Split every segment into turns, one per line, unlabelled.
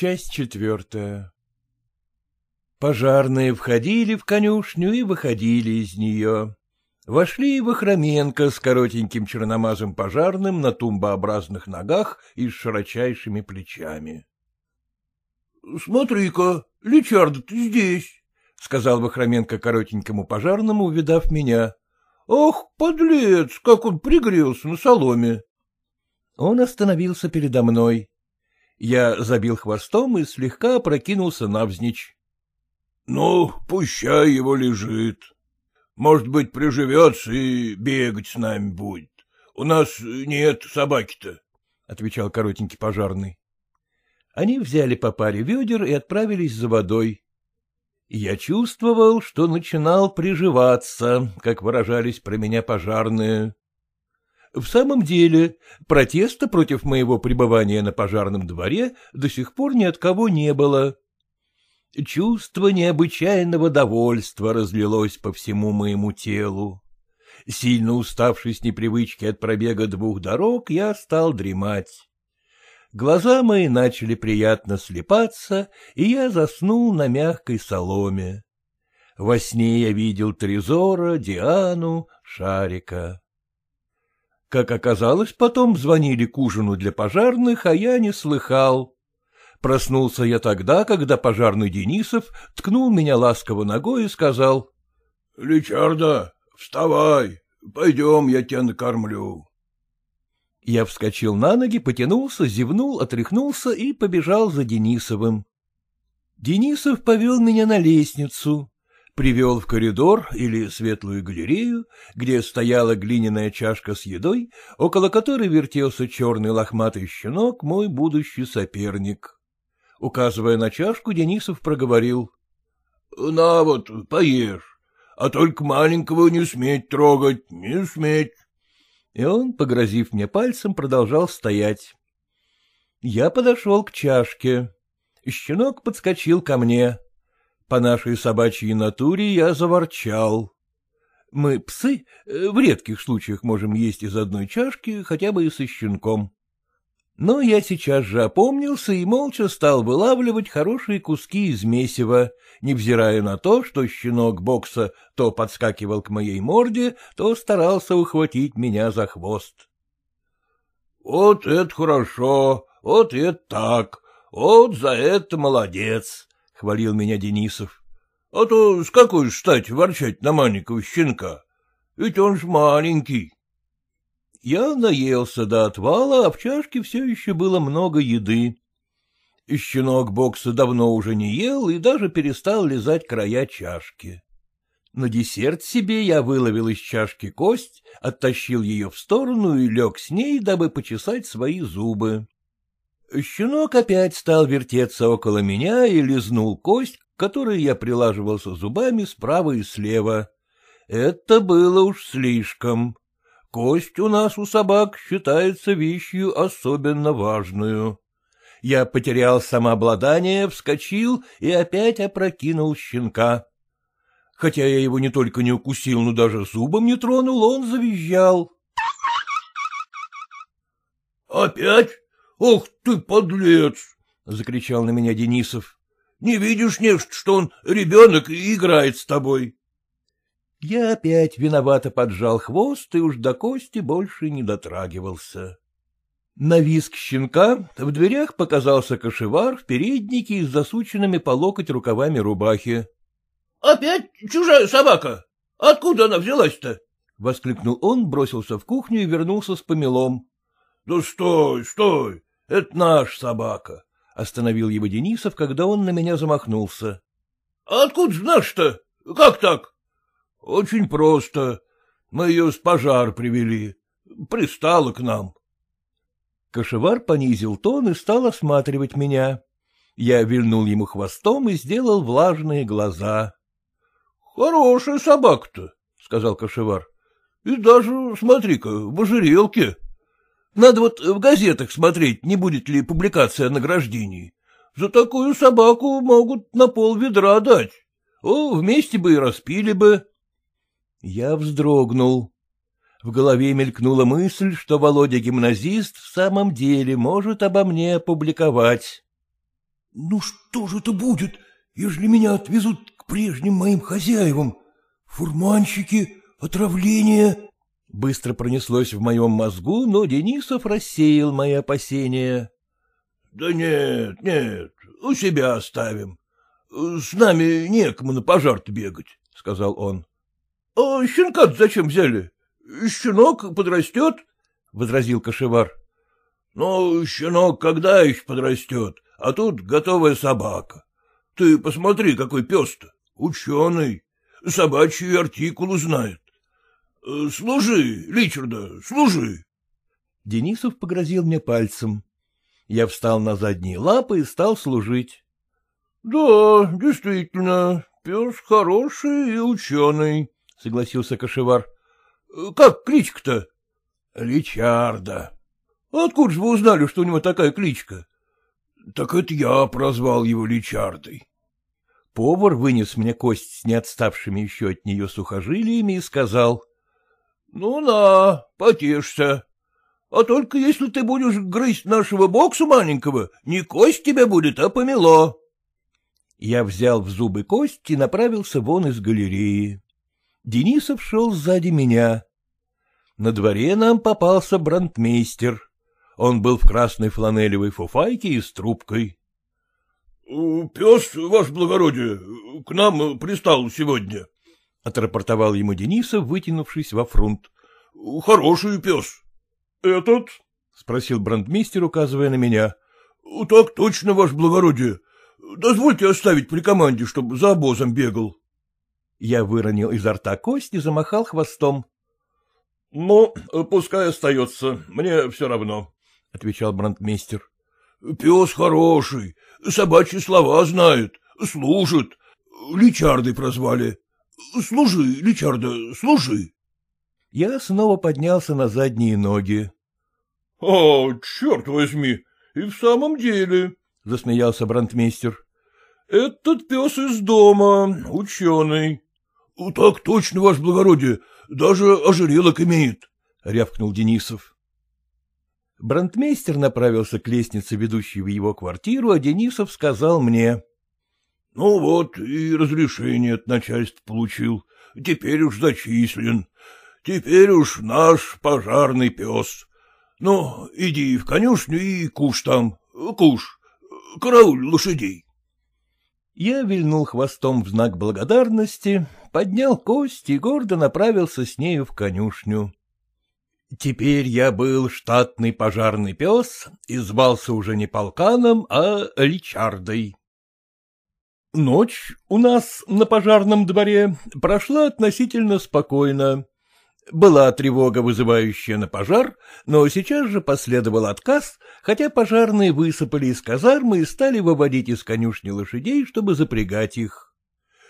Часть четвертая Пожарные входили в конюшню и выходили из нее. Вошли Вахроменко с коротеньким черномазым пожарным на тумбообразных ногах и с широчайшими плечами. — Смотри-ка, Личард, ты здесь, — сказал Вахроменко коротенькому пожарному, увидав меня. — Ах, подлец, как он пригрелся на соломе! Он остановился передо мной. Я забил хвостом и слегка опрокинулся навзничь. — Ну, пущай его лежит. Может быть, приживется и бегать с нами будет. У нас нет собаки-то, — отвечал коротенький пожарный. Они взяли по паре ведер и отправились за водой. Я чувствовал, что начинал приживаться, как выражались про меня пожарные. В самом деле, протеста против моего пребывания на пожарном дворе до сих пор ни от кого не было. Чувство необычайного довольства разлилось по всему моему телу. Сильно уставший с непривычки от пробега двух дорог, я стал дремать. Глаза мои начали приятно слепаться, и я заснул на мягкой соломе. Во сне я видел Трезора, Диану, Шарика. Как оказалось, потом звонили к ужину для пожарных, а я не слыхал. Проснулся я тогда, когда пожарный Денисов ткнул меня ласково ногой и сказал. — Личарда, вставай, пойдем, я тебя накормлю. Я вскочил на ноги, потянулся, зевнул, отряхнулся и побежал за Денисовым. Денисов повел меня на лестницу, привел в коридор или светлую галерею, где стояла глиняная чашка с едой, около которой вертелся черный лохматый щенок, мой будущий соперник. Указывая на чашку, Денисов проговорил. — На вот, поешь, а только маленького не сметь трогать, не сметь. И он, погрозив мне пальцем, продолжал стоять. Я подошел к чашке. Щенок подскочил ко мне. По нашей собачьей натуре я заворчал. Мы, псы, э, в редких случаях можем есть из одной чашки, хотя бы и со щенком. Но я сейчас же опомнился и молча стал вылавливать хорошие куски из месива, невзирая на то, что щенок бокса то подскакивал к моей морде, то старался ухватить меня за хвост. — Вот это хорошо, вот это так, вот за это молодец, — хвалил меня Денисов. — А то с какой стать ворчать на маленького щенка? Ведь он ж маленький. Я наелся до отвала, а в чашке все еще было много еды. Щенок бокса давно уже не ел и даже перестал лизать края чашки. На десерт себе я выловил из чашки кость, оттащил ее в сторону и лег с ней, дабы почесать свои зубы. Щенок опять стал вертеться около меня и лизнул кость, к которой я прилаживался зубами справа и слева. Это было уж слишком. Кость у нас у собак считается вещью особенно важную. Я потерял самообладание, вскочил и опять опрокинул щенка. Хотя я его не только не укусил, но даже зубом не тронул, он завизжал. — Опять? Ох ты, подлец! — закричал на меня Денисов. — Не видишь, нечто, что он ребенок и играет с тобой? Я опять виновато поджал хвост и уж до кости больше не дотрагивался. На виск щенка в дверях показался кошевар в переднике с засученными по локоть рукавами рубахи. — Опять чужая собака? Откуда она взялась-то? — воскликнул он, бросился в кухню и вернулся с помелом. — Да стой, стой, это наш собака, — остановил его Денисов, когда он на меня замахнулся. — Откуда же наш-то? Как так? — Очень просто. Мы ее с пожар привели. Пристала к нам. Кошевар понизил тон и стал осматривать меня. Я вильнул ему хвостом и сделал влажные глаза. — Хорошая собака-то, — сказал кошевар. — И даже, смотри-ка, в ожерелке. Надо вот в газетах смотреть, не будет ли публикация о награждении. За такую собаку могут на пол ведра дать. О, вместе бы и распили бы. Я вздрогнул. В голове мелькнула мысль, что Володя-гимназист в самом деле может обо мне опубликовать. — Ну что же это будет, ежели меня отвезут к прежним моим хозяевам? Фурманщики, отравление... Быстро пронеслось в моем мозгу, но Денисов рассеял мои опасения. — Да нет, нет, у себя оставим. С нами некому на пожар бегать, — сказал он. — А щенка зачем взяли? Щенок подрастет, — возразил кошевар. — Ну, щенок когда еще подрастет, а тут готовая собака. Ты посмотри, какой пес-то, ученый, собачьи артикулы знает. Служи, Личарда, служи. Денисов погрозил мне пальцем. Я встал на задние лапы и стал служить. — Да, действительно, пес хороший и ученый, — согласился кошевар. — Как кличка-то? — Личарда. — Откуда же вы узнали, что у него такая кличка? — Так это я прозвал его Личардой. Повар вынес мне кость с неотставшими еще от нее сухожилиями и сказал. — Ну на, потешься. А только если ты будешь грызть нашего бокса маленького, не кость тебя будет, а помело. Я взял в зубы кость и направился вон из галереи. Денисов шел сзади меня. На дворе нам попался брандмейстер. Он был в красной фланелевой фуфайке и с трубкой. — Пес, ваше благородие, к нам пристал сегодня, — отрапортовал ему Денисов, вытянувшись во фрунт. — Хороший пес. — Этот? — спросил брандмейстер, указывая на меня. — Так точно, ваше благородие. Дозвольте оставить при команде, чтобы за обозом бегал. Я выронил изо рта кость и замахал хвостом. — Ну, пускай остается, мне все равно, — отвечал брандмейстер. — Пес хороший, собачьи слова знает, служит. Личардой прозвали. Служи, Личарда, служи. Я снова поднялся на задние ноги. — А, черт возьми, и в самом деле, — засмеялся брандмейстер. — Этот пес из дома, ученый. — Так точно, ваше благородие, даже ожерелок имеет, — рявкнул Денисов. Брандмейстер направился к лестнице, ведущей в его квартиру, а Денисов сказал мне. — Ну вот, и разрешение от начальства получил. Теперь уж зачислен. Теперь уж наш пожарный пес. Ну, иди в конюшню и куш там, куш, карауль лошадей. Я вильнул хвостом в знак благодарности, поднял кость и гордо направился с нею в конюшню. Теперь я был штатный пожарный пес и звался уже не полканом, а Ричардой. Ночь у нас на пожарном дворе прошла относительно спокойно. Была тревога, вызывающая на пожар, но сейчас же последовал отказ, хотя пожарные высыпали из казармы и стали выводить из конюшни лошадей, чтобы запрягать их.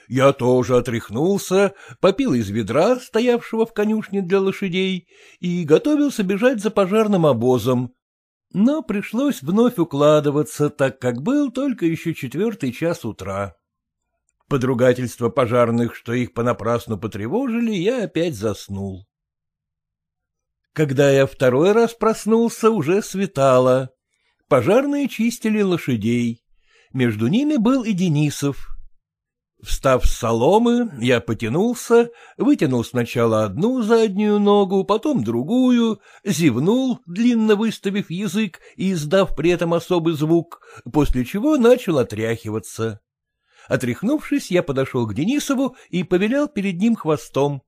Я тоже отряхнулся, попил из ведра, стоявшего в конюшне для лошадей, и готовился бежать за пожарным обозом. Но пришлось вновь укладываться, так как был только еще четвертый час утра. Подругательство пожарных, что их понапрасну потревожили, я опять заснул. Когда я второй раз проснулся, уже светало. Пожарные чистили лошадей. Между ними был и Денисов. Встав с соломы, я потянулся, вытянул сначала одну заднюю ногу, потом другую, зевнул, длинно выставив язык и издав при этом особый звук, после чего начал отряхиваться. Отряхнувшись, я подошел к Денисову и повелял перед ним хвостом.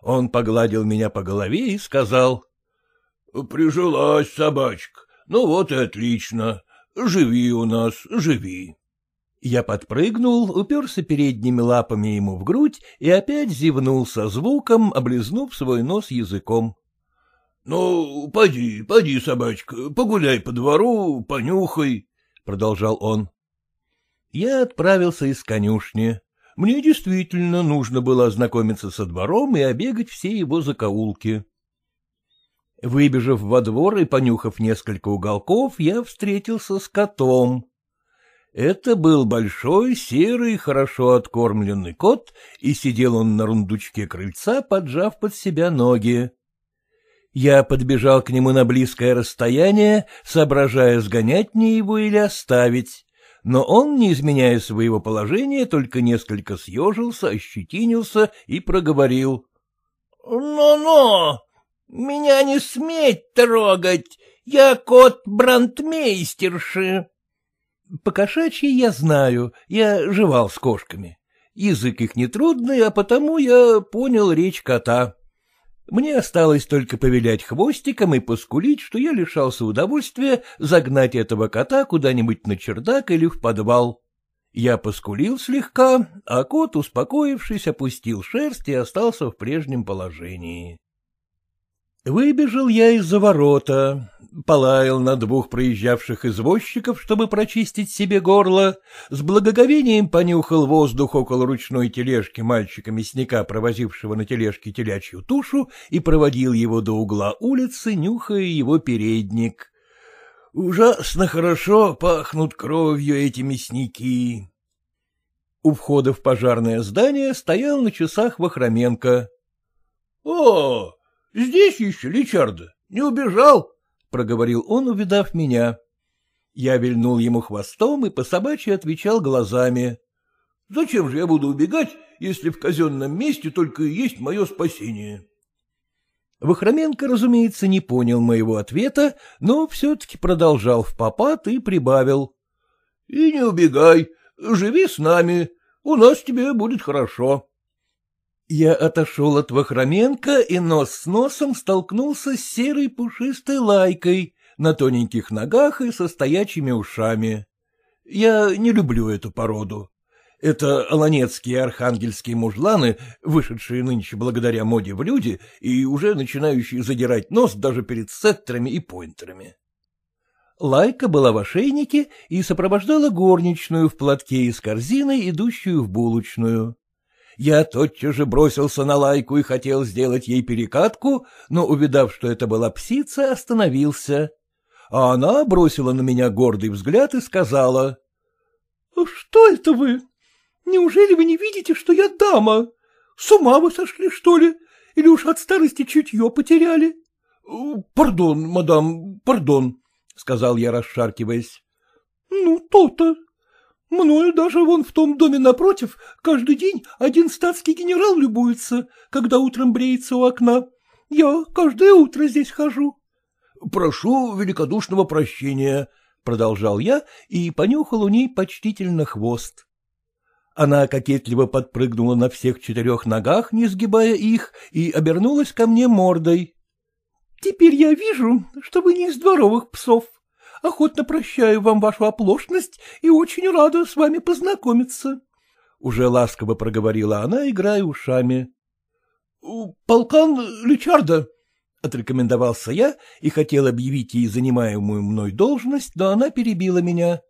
Он погладил меня по голове и сказал. — Прижилась собачка. Ну вот и отлично. Живи у нас, живи. Я подпрыгнул, уперся передними лапами ему в грудь и опять зевнул со звуком, облизнув свой нос языком. — Ну, поди, поди, собачка, погуляй по двору, понюхай, — продолжал он. Я отправился из конюшни. Мне действительно нужно было ознакомиться со двором и обегать все его закоулки. Выбежав во двор и понюхав несколько уголков, я встретился с котом. Это был большой, серый, хорошо откормленный кот, и сидел он на рундучке крыльца, поджав под себя ноги. Я подбежал к нему на близкое расстояние, соображая, сгонять мне его или оставить, но он, не изменяя своего положения, только несколько съежился, ощетинился и проговорил.
«Ну-ну, меня не сметь трогать, я кот брандмейстерши.
Покошачьи я знаю, я жевал с кошками. Язык их нетрудный, а потому я понял речь кота. Мне осталось только повилять хвостиком и поскулить, что я лишался удовольствия загнать этого кота куда-нибудь на чердак или в подвал. Я поскулил слегка, а кот, успокоившись, опустил шерсть и остался в прежнем положении. Выбежал я из-за ворота, полаял на двух проезжавших извозчиков, чтобы прочистить себе горло, с благоговением понюхал воздух около ручной тележки мальчика-мясника, провозившего на тележке телячью тушу, и проводил его до угла улицы, нюхая его передник. Ужасно хорошо пахнут кровью эти мясники. У входа в пожарное здание стоял на часах Вахроменко. — О, здесь еще Личарда, не убежал? — проговорил он, увидав меня. Я вильнул ему хвостом и по собачьи отвечал глазами. — Зачем же я буду убегать, если в казенном месте только и есть мое спасение? Вахроменко, разумеется, не понял моего ответа, но все-таки продолжал в попад и прибавил. — И не убегай, живи с нами, у нас тебе будет хорошо. Я отошел от Вахроменко и нос с носом столкнулся с серой пушистой лайкой на тоненьких ногах и со стоячими ушами. Я не люблю эту породу. Это аланецкие архангельские мужланы, вышедшие нынче благодаря моде в люди и уже начинающие задирать нос даже перед сеттерами и пойнтерами. Лайка была в ошейнике и сопровождала горничную в платке из корзины, идущую в булочную. Я тотчас же бросился на лайку и хотел сделать ей перекатку, но, увидав, что это была псица, остановился. А она бросила на меня гордый взгляд и сказала. — Что это вы? Неужели вы не видите, что я дама? С ума вы сошли, что ли? Или уж от старости чутье потеряли? — Пардон, мадам, пардон, — сказал я, расшаркиваясь. — Ну, то-то. Мною даже вон в том доме напротив каждый день один статский генерал любуется, когда утром бреется у окна. Я каждое утро здесь хожу. — Прошу великодушного прощения, — продолжал я и понюхал у ней почтительно хвост. Она кокетливо подпрыгнула на всех четырех ногах, не сгибая их, и обернулась ко мне мордой. — Теперь я вижу, что вы не из дворовых псов охотно прощаю вам вашу оплошность и очень рада с вами познакомиться. Уже ласково проговорила она, играя ушами. — Полкан Личарда, — отрекомендовался я и хотел объявить ей занимаемую мной должность, но она перебила меня.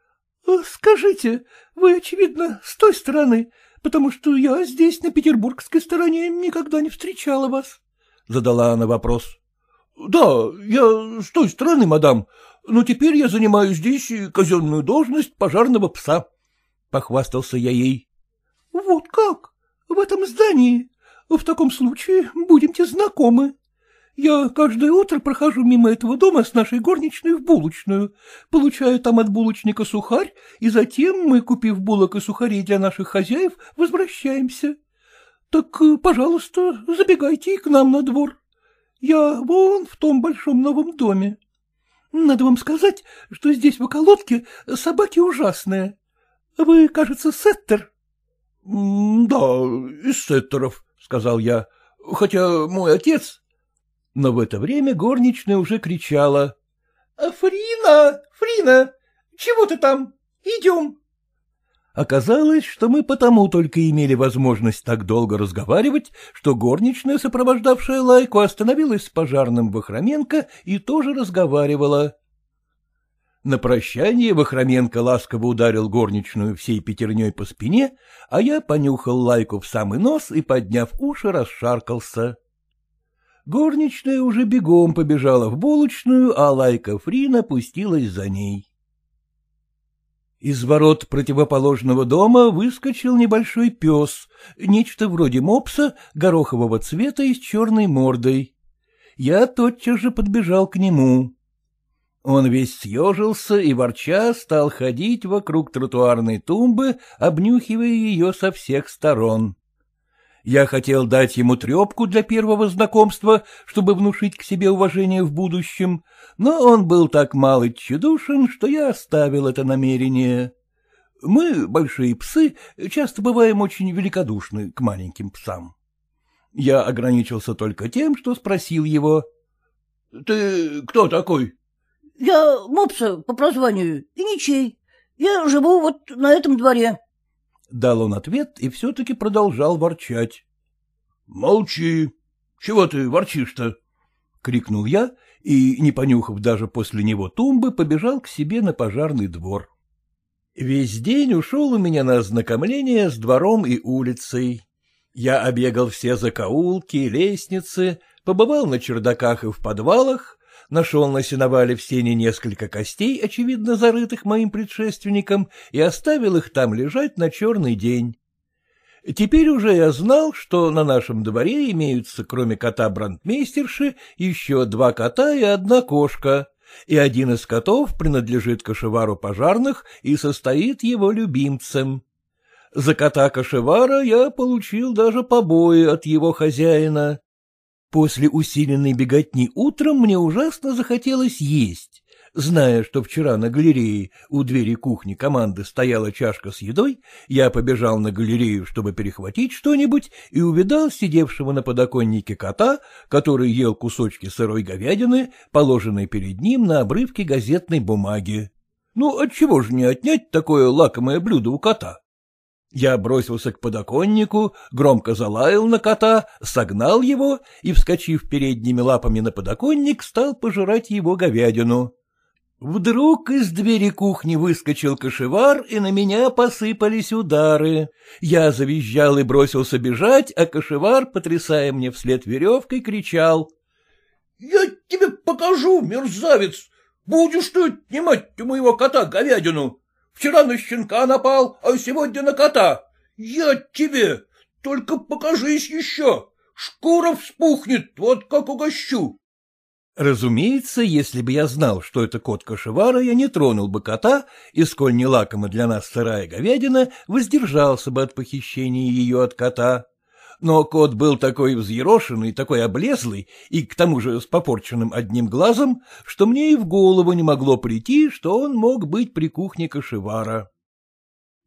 — Скажите, вы, очевидно, с той стороны, потому что я здесь, на петербургской стороне, никогда не встречала вас, — задала она вопрос. — Да, я с той стороны, мадам, но теперь я занимаю здесь казенную должность пожарного пса, — похвастался я ей. — Вот как? В этом здании? В таком случае будемте знакомы. Я каждое утро прохожу мимо этого дома с нашей горничной в булочную, получаю там от булочника сухарь, и затем мы, купив булок и сухарей для наших хозяев, возвращаемся. Так, пожалуйста, забегайте и к нам на двор. Я вон в том большом новом доме. Надо вам сказать, что здесь в околотке собаки ужасные. Вы, кажется, сеттер? — Да, из сеттеров, — сказал я, — хотя мой отец... Но в это время горничная уже кричала. — Фрина, Фрина, чего ты там? Идем. Оказалось, что мы потому только имели возможность так долго разговаривать, что горничная, сопровождавшая Лайку, остановилась с пожарным Вахроменко и тоже разговаривала. На прощание Вахроменко ласково ударил горничную всей пятерней по спине, а я понюхал Лайку в самый нос и, подняв уши, расшаркался. Горничная уже бегом побежала в булочную, а Лайка Фрина пустилась за ней. Из ворот противоположного дома выскочил небольшой пес, нечто вроде мопса, горохового цвета и с черной мордой. Я тотчас же подбежал к нему. Он весь съежился и, ворча, стал ходить вокруг тротуарной тумбы, обнюхивая ее со всех сторон. Я хотел дать ему трепку для первого знакомства, чтобы внушить к себе уважение в будущем, но он был так мало тщедушен, что я оставил это намерение. Мы, большие псы, часто бываем очень великодушны к маленьким псам. Я ограничился только тем, что спросил его. — Ты кто такой?
— Я мопса по прозванию и ничей. Я живу вот на этом дворе.
Дал он ответ и все-таки продолжал ворчать. — Молчи. Чего ты ворчишь-то? — крикнул я и, не понюхав даже после него тумбы, побежал к себе на пожарный двор. Весь день ушел у меня на ознакомление с двором и улицей. Я обегал все закоулки, лестницы, побывал на чердаках и в подвалах, нашел на сеновале в сене несколько костей, очевидно зарытых моим предшественником, и оставил их там лежать на черный день. Теперь уже я знал, что на нашем дворе имеются, кроме кота брандмейстерши, еще два кота и одна кошка, и один из котов принадлежит кошевару пожарных и состоит его любимцем. За кота кошевара я получил даже побои от его хозяина. После усиленной беготни утром мне ужасно захотелось есть. Зная, что вчера на галерее у двери кухни команды стояла чашка с едой, я побежал на галерею, чтобы перехватить что-нибудь, и увидал сидевшего на подоконнике кота, который ел кусочки сырой говядины, положенной перед ним на обрывке газетной бумаги. Ну, отчего же не отнять такое лакомое блюдо у кота? Я бросился к подоконнику, громко залаял на кота, согнал его и, вскочив передними лапами на подоконник, стал пожирать его говядину. Вдруг из двери кухни выскочил кошевар, и на меня посыпались удары. Я завизжал и бросился бежать, а кошевар, потрясая мне вслед веревкой, кричал. — Я тебе покажу, мерзавец! Будешь ты отнимать у моего кота говядину! Вчера на щенка напал, а сегодня на кота! Я тебе! Только покажись еще! Шкура вспухнет, вот как угощу! Разумеется, если бы я знал, что это кот Кашевара, я не тронул бы кота, и, сколь не лакома для нас сырая говядина, воздержался бы от похищения ее от кота. Но кот был такой взъерошенный, такой облезлый, и к тому же с попорченным одним глазом, что мне и в голову не могло прийти, что он мог быть при кухне Кашевара.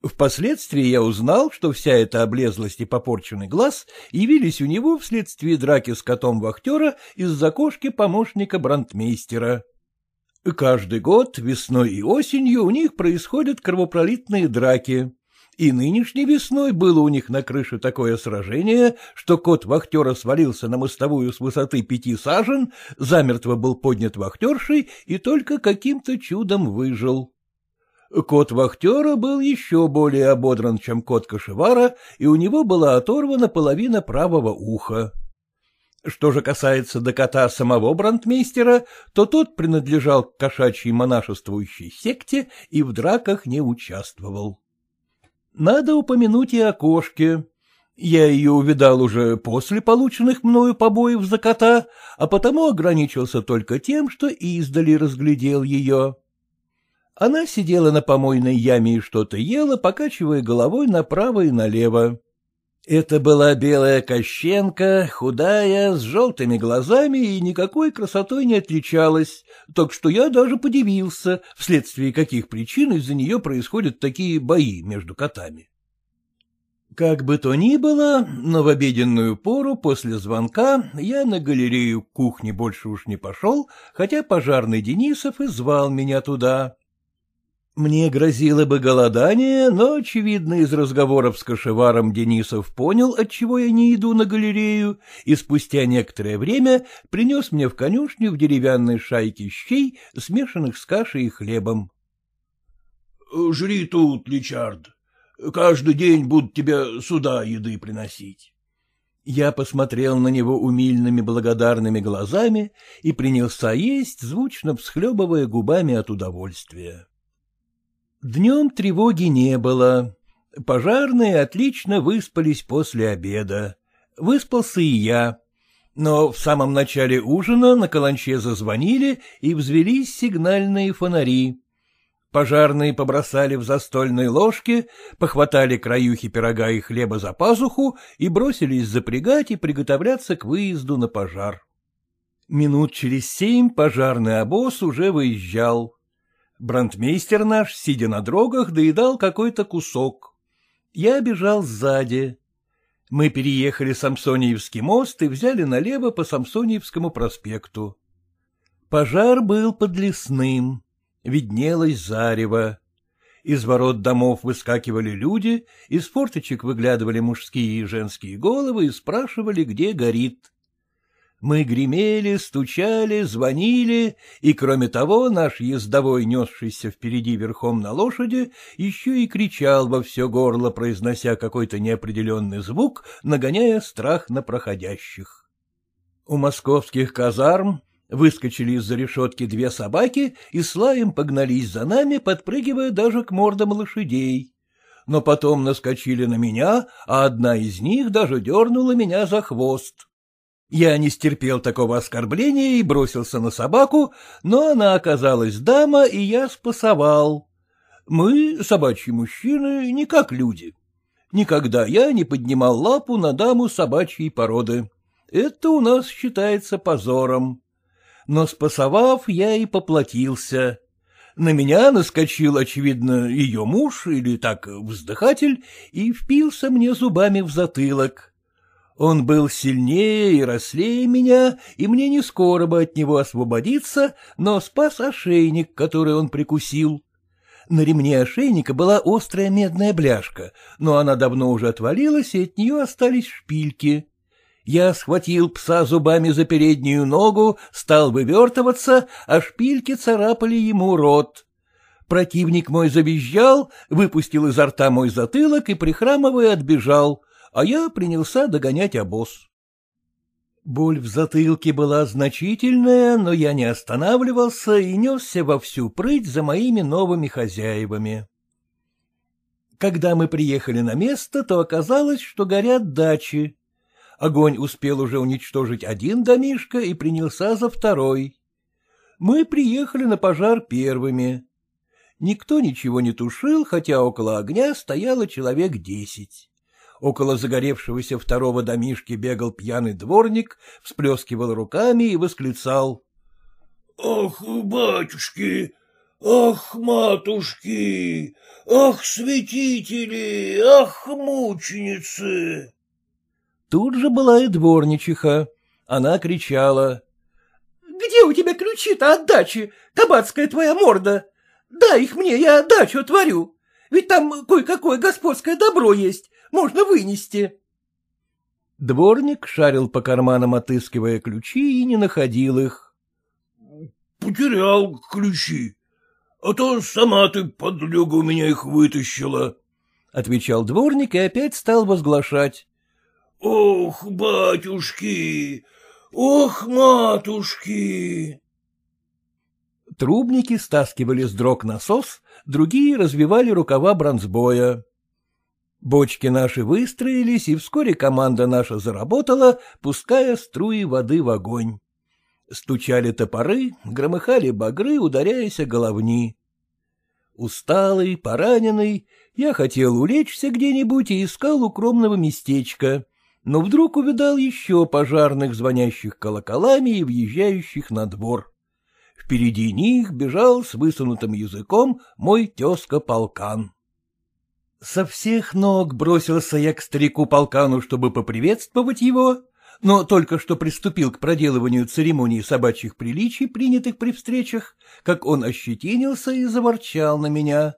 Впоследствии я узнал, что вся эта облезлость и попорченный глаз явились у него вследствие драки с котом вахтера из-за кошки помощника брандмейстера. Каждый год, весной и осенью, у них происходят кровопролитные драки. И нынешней весной было у них на крыше такое сражение, что кот вахтера свалился на мостовую с высоты пяти сажен, замертво был поднят вахтершей и только каким-то чудом выжил. Кот вахтера был еще более ободран, чем кот кошевара, и у него была оторвана половина правого уха. Что же касается до кота самого брандмейстера, то тот принадлежал к кошачьей монашествующей секте и в драках не участвовал. Надо упомянуть и о кошке. Я ее увидал уже после полученных мною побоев за кота, а потому ограничился только тем, что издали разглядел ее. Она сидела на помойной яме и что-то ела, покачивая головой направо и налево. Это была белая кощенка, худая, с желтыми глазами и никакой красотой не отличалась, так что я даже подивился, вследствие каких причин из-за нее происходят такие бои между котами. Как бы то ни было, но в обеденную пору после звонка я на галерею кухни больше уж не пошел, хотя пожарный Денисов и звал меня туда. Мне грозило бы голодание, но, очевидно, из разговоров с кошеваром Денисов понял, отчего я не иду на галерею, и спустя некоторое время принес мне в конюшню в деревянной шайке щей, смешанных с кашей и хлебом. — Жри тут, Личард. Каждый день будут тебе сюда еды приносить. Я посмотрел на него умильными благодарными глазами и принялся есть, звучно всхлебывая губами от удовольствия. Днем тревоги не было. Пожарные отлично выспались после обеда. Выспался и я. Но в самом начале ужина на каланче зазвонили и взвелись сигнальные фонари. Пожарные побросали в застольные ложки, похватали краюхи пирога и хлеба за пазуху и бросились запрягать и приготовляться к выезду на пожар. Минут через семь пожарный обоз уже выезжал. Брандмейстер наш, сидя на дрогах, доедал какой-то кусок. Я бежал сзади. Мы переехали Самсониевский мост и взяли налево по Самсониевскому проспекту. Пожар был под лесным виднелось зарево. Из ворот домов выскакивали люди, из форточек выглядывали мужские и женские головы и спрашивали, где горит. Мы гремели, стучали, звонили, и, кроме того, наш ездовой, несшийся впереди верхом на лошади, еще и кричал во все горло, произнося какой-то неопределенный звук, нагоняя страх на проходящих. У московских казарм Выскочили из-за решетки две собаки и с лаем погнались за нами, подпрыгивая даже к мордам лошадей. Но потом наскочили на меня, а одна из них даже дернула меня за хвост. Я не стерпел такого оскорбления и бросился на собаку, но она оказалась дама, и я спасовал. Мы, собачьи мужчины, не как люди. Никогда я не поднимал лапу на даму собачьей породы. Это у нас считается позором но спасовав, я и поплатился. На меня наскочил, очевидно, ее муж или так вздыхатель и впился мне зубами в затылок. Он был сильнее и рослее меня, и мне не скоро бы от него освободиться, но спас ошейник, который он прикусил. На ремне ошейника была острая медная бляшка, но она давно уже отвалилась, и от нее остались шпильки. Я схватил пса зубами за переднюю ногу, стал вывертываться, а шпильки царапали ему рот. Противник мой завизжал, выпустил изо рта мой затылок и, прихрамывая, отбежал, а я принялся догонять обоз. Боль в затылке была значительная, но я не останавливался и несся во всю прыть за моими новыми хозяевами. Когда мы приехали на место, то оказалось, что горят дачи. Огонь успел уже уничтожить один домишко и принялся за второй. Мы приехали на пожар первыми. Никто ничего не тушил, хотя около огня стояло человек десять. Около загоревшегося второго домишки бегал пьяный дворник, всплескивал руками и восклицал.
— Ах, батюшки! Ах, матушки! Ах, святители! Ах, мученицы!
Тут же была и дворничиха. Она кричала.
— Где у тебя ключи-то от дачи, кабацкая твоя морда? Дай их мне, я дачу отворю. Ведь там кое-какое господское добро есть, можно вынести.
Дворник шарил по карманам, отыскивая ключи, и не находил их.
— Потерял ключи, а то сама ты, подлюга, у меня их вытащила, —
отвечал дворник и опять стал возглашать.
Ох, батюшки! Ох, матушки!
Трубники стаскивали с дрог насос, другие развивали рукава бронзбоя. Бочки наши выстроились, и вскоре команда наша заработала, пуская струи воды в огонь. Стучали топоры, громыхали багры, ударяясь о головни. Усталый, пораненный, я хотел улечься где-нибудь и искал укромного местечка но вдруг увидал еще пожарных, звонящих колоколами и въезжающих на двор. Впереди них бежал с высунутым языком мой тезка-полкан. Со всех ног бросился я к старику-полкану, чтобы поприветствовать его, но только что приступил к проделыванию церемонии собачьих приличий, принятых при встречах, как он ощетинился и заворчал на меня.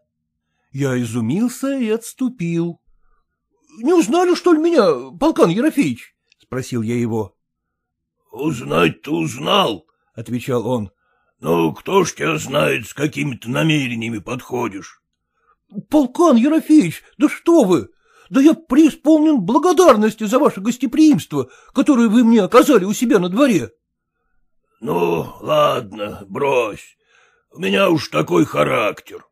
Я изумился и отступил. — Не узнали, что ли, меня, полкан Ерофеич? — спросил я его.
— Узнать-то узнал, — отвечал он. — Но кто ж тебя знает, с какими то намерениями подходишь?
— Полкан Ерофеич, да что вы! Да я преисполнен благодарности за ваше гостеприимство, которое вы мне оказали у себя на дворе.
— Ну, ладно, брось. У меня уж такой характер.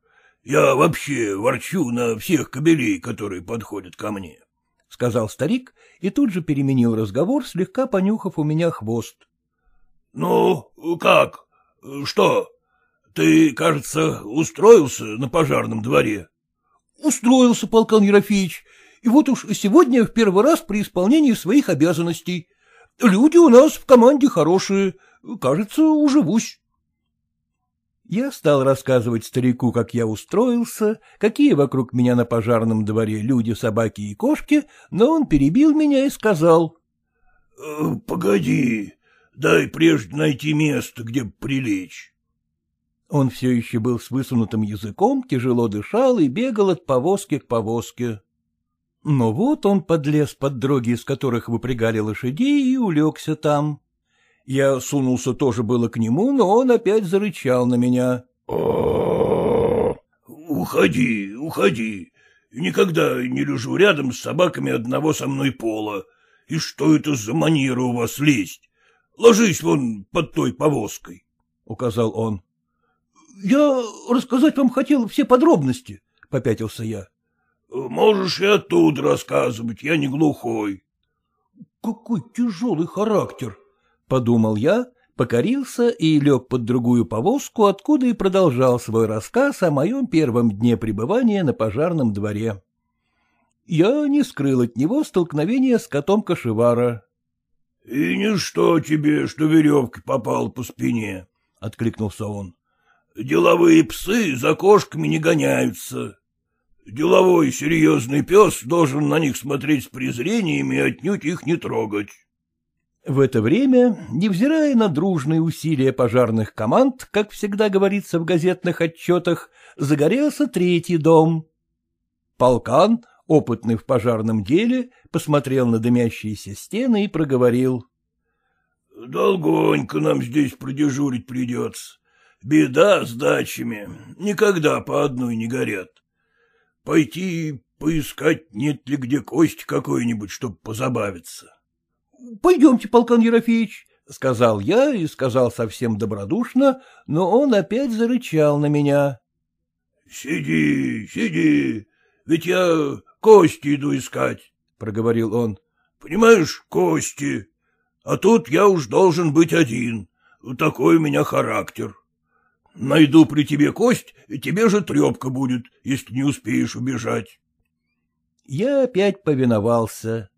Я вообще ворчу на всех кобелей, которые подходят ко мне, —
сказал старик и тут же переменил разговор, слегка понюхав у меня хвост.
— Ну, как? Что? Ты, кажется, устроился на пожарном дворе?
— Устроился, полкан Ерофеевич, и вот уж сегодня в первый раз при исполнении своих обязанностей. Люди у нас в команде хорошие, кажется, уживусь. Я стал рассказывать старику, как я устроился, какие вокруг меня на пожарном дворе люди, собаки и кошки, но он перебил меня и сказал.
«Э, — Погоди, дай прежде найти место, где прилечь.
Он все еще был с высунутым языком, тяжело дышал и бегал от повозки к повозке. Но вот он подлез под дроги, из которых выпрягали лошадей, и улегся там. Я сунулся тоже было к нему, но он опять зарычал на меня.
— Уходи, уходи. Никогда не лежу рядом с собаками одного со мной пола. И что это за манера у вас лезть? Ложись вон под той повозкой, — указал он.
— Я рассказать вам хотел все подробности, — попятился я.
— Можешь и оттуда рассказывать, я не глухой.
— Какой тяжелый характер, — подумал я, покорился и лег под другую повозку, откуда и продолжал свой рассказ о моем первом дне пребывания на пожарном дворе. Я не скрыл от него столкновения с котом Кашевара.
— И ничто тебе, что веревки попал по спине, — откликнулся он. — Деловые псы за кошками не гоняются. Деловой серьезный пес должен на них смотреть с презрением и отнюдь их не трогать.
В это время, невзирая на дружные усилия пожарных команд, как всегда говорится в газетных отчетах, загорелся третий дом. Полкан, опытный в пожарном деле, посмотрел на дымящиеся стены и проговорил.
— Долгонько нам здесь продежурить придется. Беда с дачами. Никогда по одной не горят. Пойти поискать, нет ли где кость какой-нибудь, чтоб позабавиться.
— Пойдемте, полкан Ерофеевич, — сказал я и сказал совсем добродушно, но он опять зарычал на меня.
— Сиди, сиди, ведь я кости иду искать, — проговорил он. — Понимаешь, кости. А тут я уж должен быть один. Такой у меня характер. Найду при тебе кость, и тебе же трепка будет, если не успеешь убежать.
Я опять повиновался.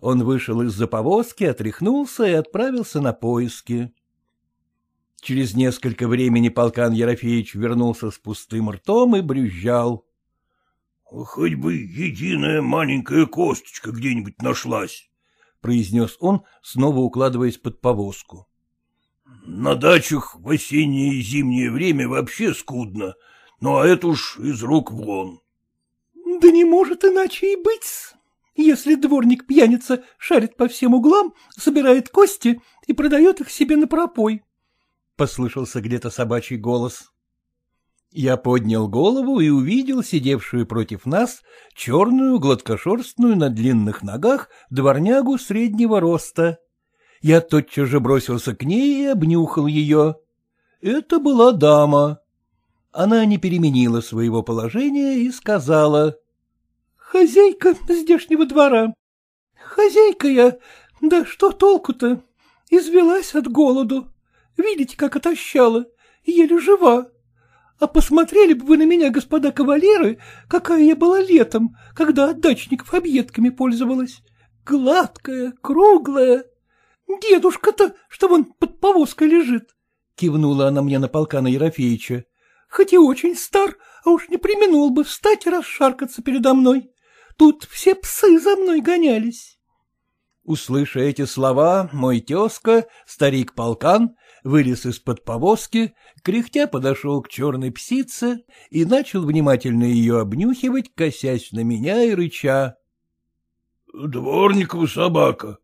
Он вышел из-за повозки, отряхнулся и отправился на поиски. Через несколько времени полкан Ерофеевич вернулся с пустым ртом и брюзжал.
— Хоть бы единая маленькая косточка где-нибудь нашлась, —
произнес он, снова укладываясь под повозку.
— На дачах в осеннее и зимнее время вообще скудно, ну а это уж из рук вон.
— Да не может иначе и быть, если дворник-пьяница шарит по всем углам, собирает кости и продает их себе на пропой.
Послышался где-то собачий голос. Я поднял голову и увидел сидевшую против нас черную, гладкошерстную на длинных ногах дворнягу среднего роста. Я тотчас же бросился к ней и обнюхал ее. Это была дама. Она не переменила своего положения и сказала
хозяйка здешнего двора. Хозяйка я, да что толку-то? Извелась от голоду. Видите, как отощала, еле жива. А посмотрели бы вы на меня, господа кавалеры, какая я была летом, когда от дачников объедками пользовалась. Гладкая, круглая. Дедушка-то, что вон под повозкой лежит, — кивнула она мне на полкана Ерофеича. Хоть и очень стар, а уж не применул бы встать и расшаркаться передо мной. Тут все псы за мной гонялись.
Услыша эти слова, мой тезка, старик-полкан, вылез из-под повозки, кряхтя подошел к черной псице и начал внимательно ее обнюхивать, косясь на меня и рыча.
— Дворникова собака, —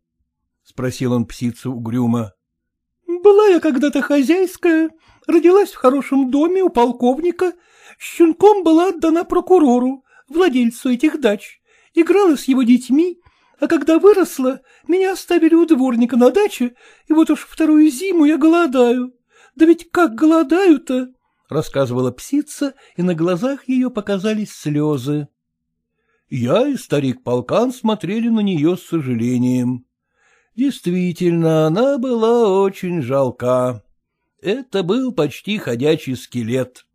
спросил он псицу угрюмо.
— Была я когда-то хозяйская, родилась в хорошем доме у полковника, щенком была отдана прокурору, владельцу этих дач играла с его детьми, а когда выросла, меня оставили у дворника на даче, и вот уж вторую зиму я голодаю. Да ведь как голодаю-то? — рассказывала псица, и на глазах ее показались слезы.
Я и старик Полкан смотрели на нее с сожалением. Действительно, она была очень жалка. Это был почти ходячий скелет.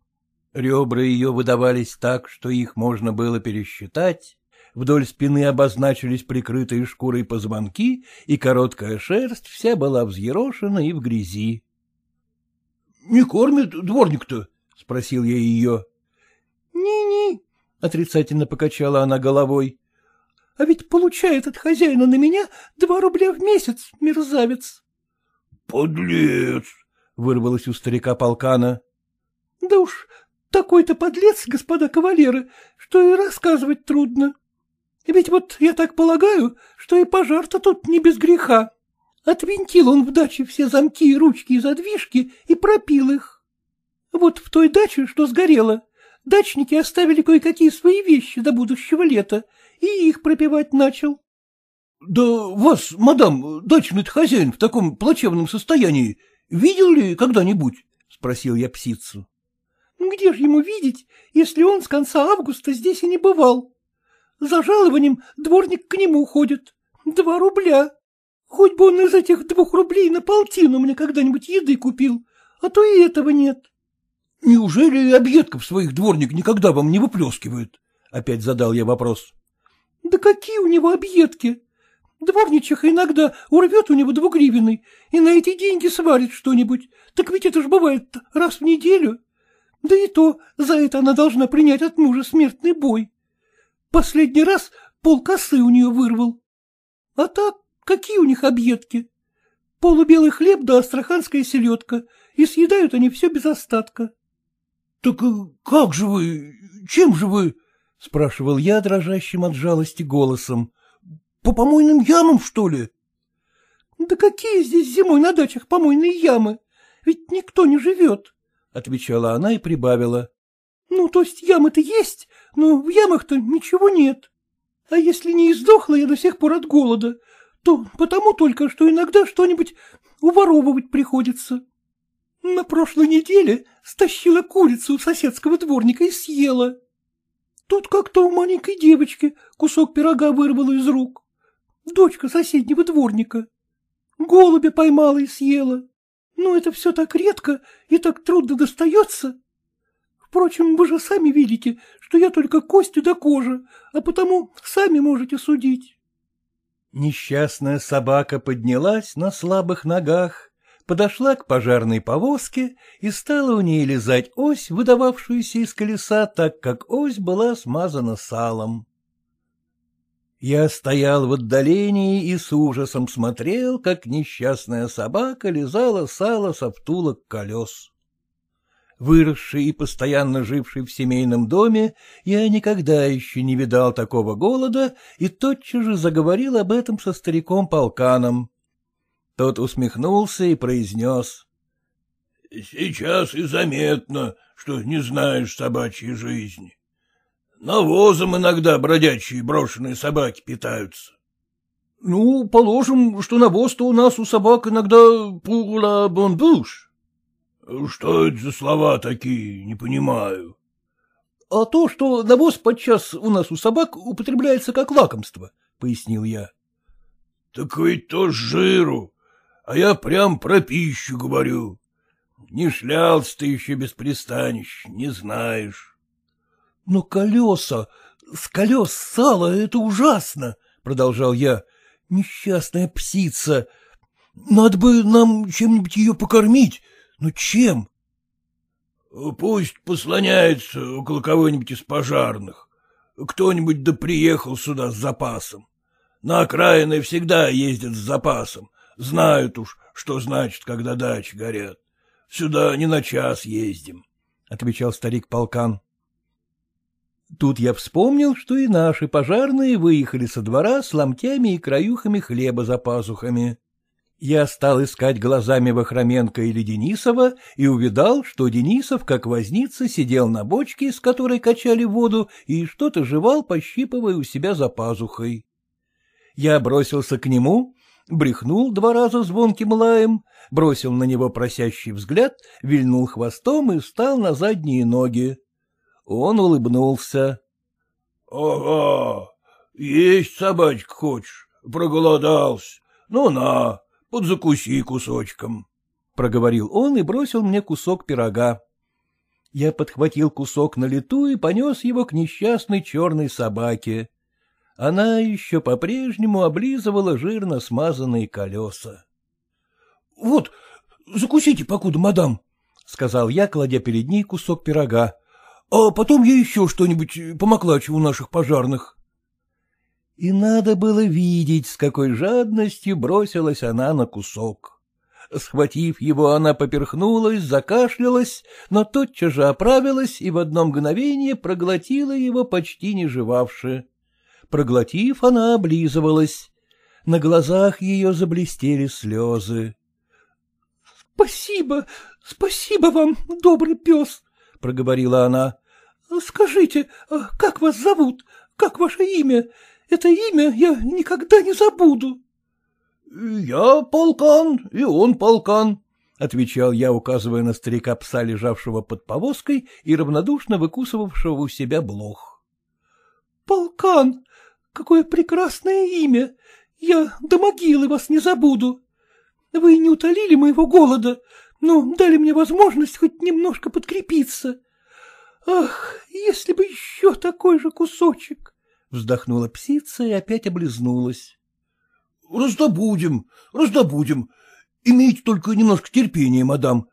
Ребра ее выдавались так, что их можно было пересчитать, вдоль спины обозначились прикрытые шкурой позвонки, и короткая шерсть вся была взъерошена и в грязи. — Не кормит дворник-то? — спросил я ее.
«Не — отрицательно покачала она головой. — А ведь получает от хозяина на меня два рубля в месяц, мерзавец.
— Подлец! — вырвалось у старика полкана.
— Да уж такой-то подлец, господа кавалеры, что и рассказывать трудно. Ведь вот я так полагаю, что и пожар-то тут не без греха. Отвинтил он в даче все замки и ручки и задвижки и пропил их. Вот в той даче, что сгорела, дачники оставили кое-какие свои вещи до будущего лета, и их пропивать начал.
— Да вас, мадам, дачный хозяин в таком плачевном состоянии видел ли когда-нибудь? — спросил я псицу.
— Где же ему видеть, если он с конца августа здесь и не бывал? За жалованием дворник к нему ходит. Два рубля. Хоть бы он из этих двух рублей на полтину мне когда-нибудь еды купил, а то и этого нет.
— Неужели объедков своих дворник никогда вам не выплескивает? — опять задал я вопрос.
— Да какие у него объедки? Дворничиха иногда урвет у него двугривенный и на эти деньги сварит что-нибудь. Так ведь это ж бывает раз в неделю. Да и то за это она должна принять от мужа смертный бой. Последний раз полкосы у нее вырвал. А так, какие у них объедки? Полубелый хлеб да астраханская селедка, и съедают они все без остатка.
— Так э, как же вы, чем же вы? — спрашивал я дрожащим от жалости голосом. — По помойным ямам, что ли?
— Да какие здесь зимой на дачах помойные ямы? Ведь никто не живет, — отвечала она и прибавила. — Ну, то есть ямы-то есть, но в ямах-то ничего нет. А если не издохла я до сих пор от голода, то потому только, что иногда что-нибудь уворовывать приходится. На прошлой неделе стащила курицу у соседского дворника и съела. Тут как-то у маленькой девочки кусок пирога вырвала из рук. Дочка соседнего дворника. Голубя поймала и съела. Ну, это все так редко и так трудно достается. Впрочем, вы же сами видите, что я только костью до кожи, а потому сами можете судить.
Несчастная собака поднялась на слабых ногах, подошла к пожарной повозке и стала у ней лизать ось, выдававшуюся из колеса, так как ось была смазана салом. Я стоял в отдалении и с ужасом смотрел, как несчастная собака лизала сало со втулок колес. Выросший и постоянно живший в семейном доме, я никогда еще не видал такого голода и тотчас же заговорил об этом со стариком Полканом. Тот усмехнулся и произнес.
— Сейчас и заметно, что не знаешь собачьей жизни. Навозом иногда бродячие брошенные собаки питаются.
— Ну, положим, что навоз-то у нас у собак иногда пула бонбуш.
— Что это за слова такие, не понимаю.
— А то, что навоз подчас у нас у собак употребляется как лакомство, — пояснил я.
— Так ведь то жиру, а я прям про пищу говорю. Не шлялся ты еще без пристанищ, не знаешь.
— Но колеса, с колес сало — это ужасно, — продолжал я. — Несчастная псица. Надо бы нам чем-нибудь ее покормить, ну чем?
— Пусть послоняется около кого-нибудь из пожарных. Кто-нибудь да приехал сюда с запасом. На окраины всегда ездят с запасом. Знают уж, что значит, когда дачи горят. Сюда не на час ездим, — отвечал старик полкан.
Тут я вспомнил, что и наши пожарные выехали со двора с ломтями и краюхами хлеба за пазухами. Я стал искать глазами Вахроменко или Денисова и увидал, что Денисов, как возница, сидел на бочке, с которой качали воду, и что-то жевал, пощипывая у себя за пазухой. Я бросился к нему, брехнул два раза звонким лаем, бросил на него просящий взгляд, вильнул хвостом и встал на задние ноги. Он улыбнулся.
— Ого!
Есть собачка хочешь? Проголодался. Ну на, подзакуси кусочком.
Проговорил он и бросил мне кусок пирога. Я подхватил кусок на лету и понес его к несчастной черной собаке. Она еще по-прежнему облизывала жирно смазанные колеса.
— Вот, закусите, покуда, мадам, — сказал я, кладя перед ней кусок пирога. — А потом я еще что-нибудь помоклачу у наших пожарных.
И надо было видеть, с какой жадностью бросилась она на кусок. Схватив его, она поперхнулась, закашлялась, но тотчас же оправилась и в одно мгновение проглотила его почти не жевавши. Проглотив, она облизывалась. На глазах ее заблестели слезы.
— Спасибо, спасибо вам, добрый пес, — проговорила она. — Скажите, а как вас зовут? Как ваше имя? Это имя я никогда не забуду.
— Я полкан, и он полкан, — отвечал я, указывая на старика пса, лежавшего под повозкой и равнодушно выкусывавшего у себя блох.
— Полкан, какое прекрасное имя! Я до могилы вас не забуду. Вы не утолили моего голода, но дали мне возможность хоть немножко подкрепиться. Ах, если бы еще такой же кусочек!
Вздохнула псица и опять облизнулась.
— Раздобудем, раздобудем. Имейте только немножко терпения, мадам.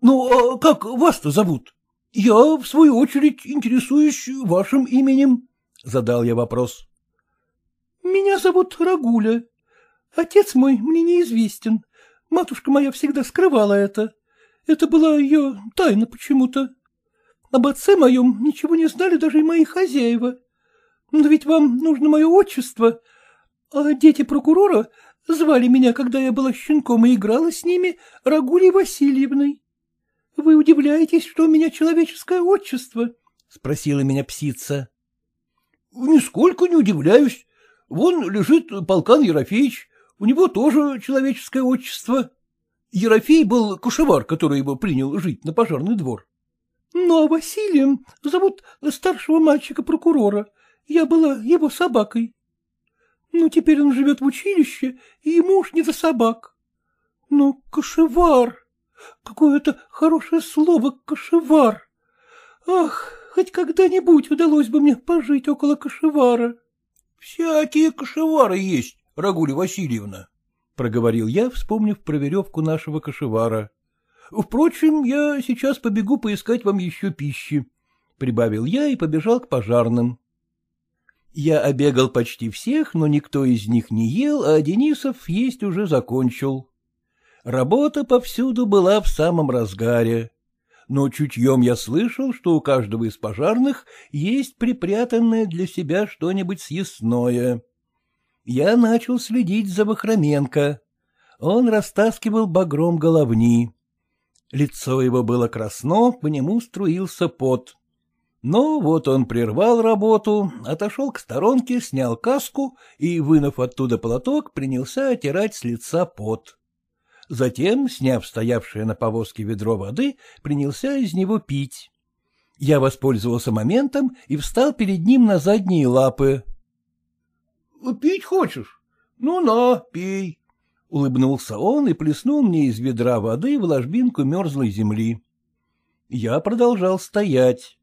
Ну, а как вас-то зовут? Я, в свою очередь, интересуюсь вашим именем. Задал я вопрос.
— Меня зовут Рагуля. Отец мой мне неизвестен. Матушка моя всегда скрывала это. Это была ее тайна почему-то. Об отце моем ничего не знали даже и мои хозяева. Но ведь вам нужно мое отчество. А дети прокурора звали меня, когда я была щенком и играла с ними, Рагулей Васильевной. Вы удивляетесь, что у меня человеческое отчество? — спросила меня псица.
— Нисколько не удивляюсь. Вон лежит полкан Ерофеевич, у него тоже человеческое отчество. Ерофей был кошевар, который его принял жить на пожарный двор.
— Ну, а Василием зовут старшего мальчика-прокурора. Я была его собакой. Ну, теперь он живет в училище, и ему уж не за собак. Ну, кошевар! Какое-то хорошее слово кошевар! Ах, хоть когда-нибудь удалось бы мне пожить около кошевара.
— Всякие кошевары есть, Рагуля Васильевна, — проговорил я, вспомнив про веревку нашего кошевара. — Впрочем, я сейчас побегу поискать вам еще пищи, — прибавил я и побежал к пожарным. Я обегал почти всех, но никто из них не ел, а Денисов есть уже закончил. Работа повсюду была в самом разгаре. Но чутьем я слышал, что у каждого из пожарных есть припрятанное для себя что-нибудь съестное. Я начал следить за Вахроменко. Он растаскивал багром головни. Лицо его было красно, по нему струился пот. Но вот он прервал работу, отошел к сторонке, снял каску и, вынув оттуда платок, принялся отирать с лица пот. Затем, сняв стоявшее на повозке ведро воды, принялся из него пить. Я воспользовался моментом и встал перед ним на задние лапы. — Пить хочешь? Ну на, пей. Улыбнулся он и плеснул мне из ведра воды в ложбинку мерзлой земли. Я продолжал стоять.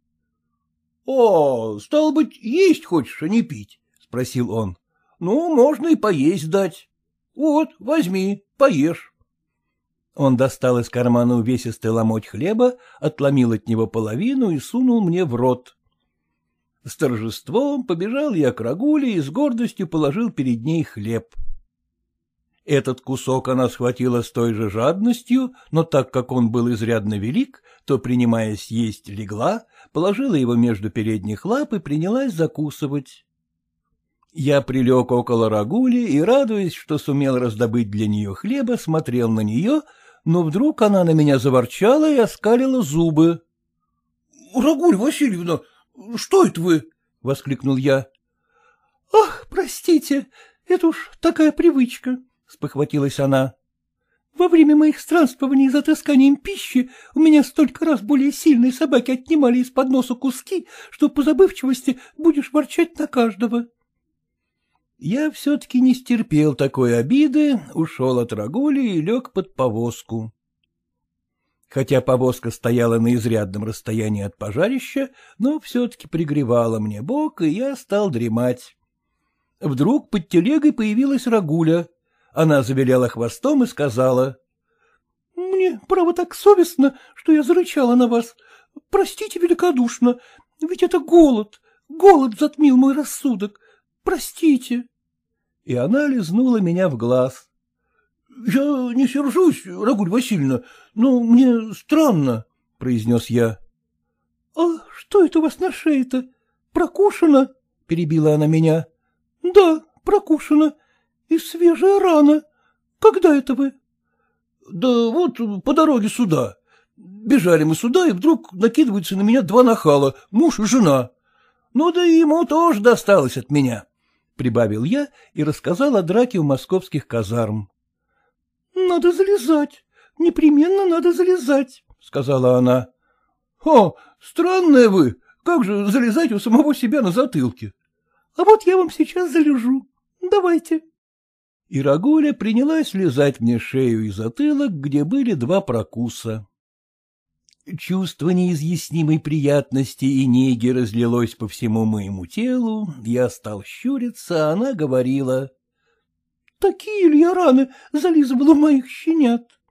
— О, стал быть, есть хочешь, а не пить? — спросил он. — Ну, можно и поесть дать. Вот, возьми, поешь. Он достал из кармана увесистый ломоть хлеба, отломил от него половину и сунул мне в рот. С торжеством побежал я к Рагуле и с гордостью положил перед ней хлеб. Этот кусок она схватила с той же жадностью, но так как он был изрядно велик, то, принимаясь есть, легла, положила его между передних лап и принялась закусывать. Я прилег около Рагули и, радуясь, что сумел раздобыть для нее хлеба, смотрел на нее, но вдруг она на меня заворчала и оскалила зубы. — Рагуль Васильевна, что это вы? — воскликнул я.
— Ах, простите, это уж такая привычка, — спохватилась она. — Во время моих странствований за тасканием пищи у меня столько раз более сильные собаки отнимали из-под носа куски, что по забывчивости будешь ворчать на каждого.
Я все-таки не стерпел такой обиды, ушел от Рагули и лег под повозку. Хотя повозка стояла на изрядном расстоянии от пожарища, но все-таки пригревала мне бок, и я стал дремать. Вдруг под телегой появилась Рагуля. Она завиляла хвостом и сказала.
— Мне, право, так совестно, что я зарычала на вас. Простите великодушно, ведь это голод. Голод затмил мой рассудок. Простите
и она лизнула меня в глаз.
— Я не сержусь, Рагуль Васильевна, но мне странно, — произнес я.
— А что это у вас на шее-то? Прокушено? — перебила она меня. — Да, прокушено. И свежая рана. Когда это вы?
— Да вот по дороге сюда. Бежали мы сюда, и вдруг накидываются на меня два нахала, муж и жена. Ну да ему тоже досталось от меня.
—— прибавил я и рассказал о драке у московских казарм.
— Надо залезать, непременно надо залезать, — сказала она.
— О, странная вы, как же залезать у самого себя на затылке?
— А вот я вам сейчас залежу, давайте.
И Рагуля принялась лизать мне шею и затылок, где были два прокуса. Чувство неизъяснимой приятности и неги разлилось по всему моему телу, я стал щуриться, а она говорила.
— Такие ли я раны зализывала моих щенят?